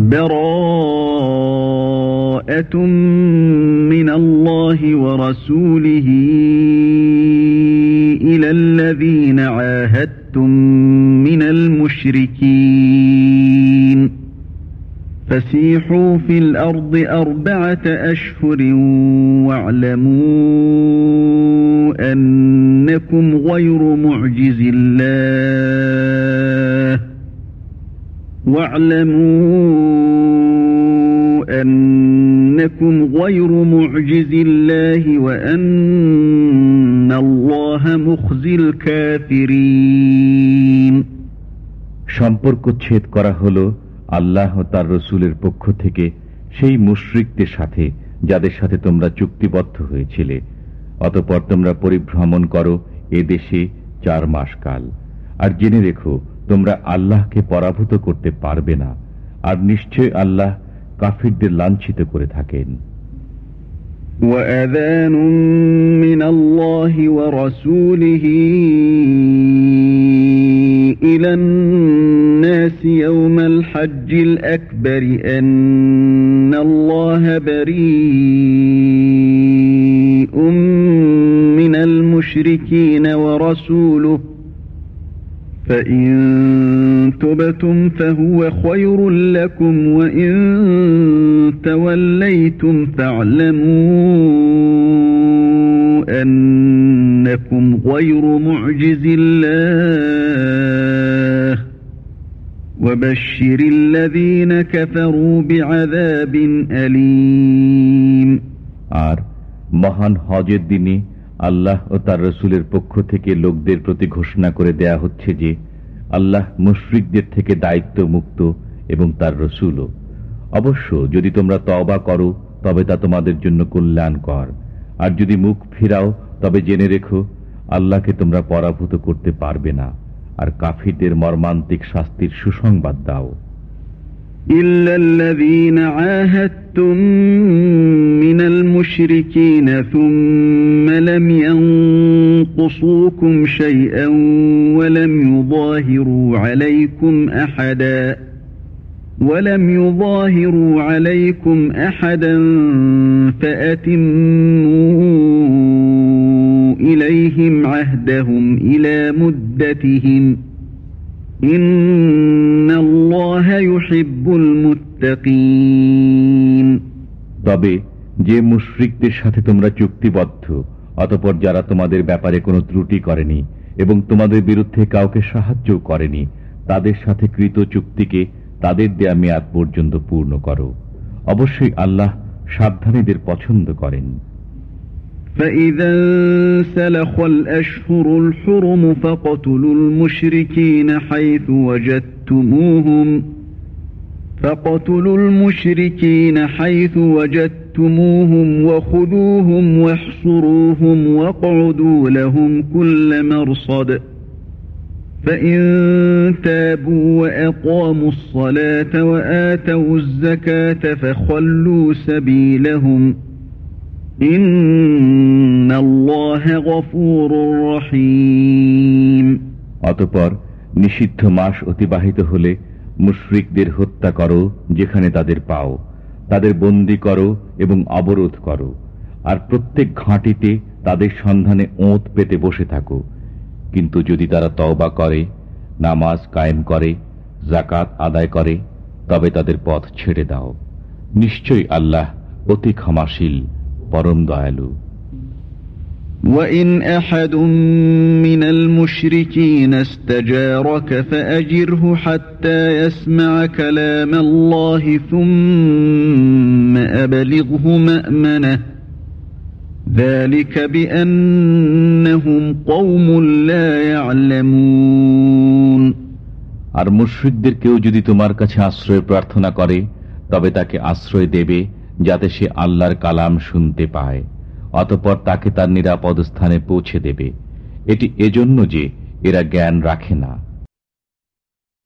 براءة من الله ورسوله إلى الذين عاهدتم من المشركين. فسيحوا في الأرض أربعة أشهر واعلموا أنكم غير معجز الله. واعلموا أنكم غير معجز الله وأن الله مخزي الكافرين সম্পর্ক ছেদ করা হলো আল্লাহ ও তার রসুলের পক্ষ থেকে সেই মুশ্রিকদের সাথে যাদের সাথে তোমরা চুক্তিবদ্ধ হয়েছিলে অতপর তোমরা পরিভ্রমণ করো এ দেশে চার মাস কাল আর জেনে রেখো তোমরা আল্লাহকে পরাভূত করতে পারবে না আর নিশ্চয় আল্লাহ কাফিরদের লাঞ্ছিত করে থাকেন وأذان من الله ورسوله إلى الناس يوم الحج الأكبر أن الله بريء من المشركين ورسوله فإن تبتم فهو خير لكم وإن توليتم فاعلموا أنكم غير معجز الله وبشر الذين كفروا بعذاب أليم আর মহান হজের দিনে আল্লাহ ও তার রসুলের পক্ষ থেকে লোকদের প্রতি ঘোষণা করে দেয়া হচ্ছে যে আল্লাহ মুশ্রিকদের থেকে দায়িত্ব মুক্ত এবং তার রসুলও অবশ্য যদি তোমরা তবা করো তবে তা তোমাদের জন্য কল্যাণকর আর যদি মুখ ফিরাও তবে জেনে রেখো আল্লাহকে তোমরা পরাভূত করতে পারবে না আর কাফিরদের মর্মান্তিক শাস্তির সুসংবাদ দাও إلا الذين عاهدتم من المشركين ثم لم ينقصوكم شيئا ولم يظاهروا عليكم أحدا ولم يظاهروا عليكم أحدا فأتموا إليهم عهدهم إلى مدتهم তবে যে মুশ্রিকদের সাথে তোমরা চুক্তিবদ্ধ অতপর যারা তোমাদের ব্যাপারে কোনো ত্রুটি করেনি এবং তোমাদের বিরুদ্ধে কাউকে সাহায্য করেনি তাদের সাথে কৃত চুক্তিকে তাদের দেয়া মেয়াদ পর্যন্ত পূর্ণ করো অবশ্যই আল্লাহ সাবধানীদের পছন্দ করেন فإذا انسلخ الأشهر الحرم فقتلوا المشركين حيث وجدتموهم فقتلوا المشركين حيث وجدتموهم وخذوهم واحصروهم واقعدوا لهم كل مرصد فإن تابوا وأقاموا الصلاة وآتوا الزكاة فخلوا سبيلهم ۖ অতপর নিষিদ্ধ মাস অতিবাহিত হলে মুশরিকদের হত্যা করো যেখানে তাদের পাও তাদের বন্দি করো এবং অবরোধ করো। আর প্রত্যেক ঘাঁটিতে তাদের সন্ধানে ওঁত পেতে বসে থাকো। কিন্তু যদি তারা তওবা করে, নামাজ কায়েম করে জাকাত আদায় করে, তবে তাদের পথ ছেড়ে দাও। নিশ্চয়ই আল্লাহ অতি ক্ষমাশীল, পরম দয়ালু। وَإِنْ أَحَدٌ مِّنَ الْمُشْرِكِينَ اسْتَجَارَكَ فَأَجِرْهُ حَتَّى يَسْمَعَ كَلَامَ اللَّهِ ثُمَّ أَبْلِغْهُ مَأْمَنَهُ ذَلِكَ بِأَنَّهُمْ قَوْمٌ لَّا يَعْلَمُونَ আর মুশরিকদের কেউ যদি তোমার কাছে আশ্রয় প্রার্থনা করে তবে তাকে আশ্রয় দেবে যাতে সে আল্লাহর কালাম শুনতে পায় অতপর তাকে তার নিরাপদ স্থানে পৌঁছে দেবে। এটি এজন্য যে এরা জ্ঞান রাখে না।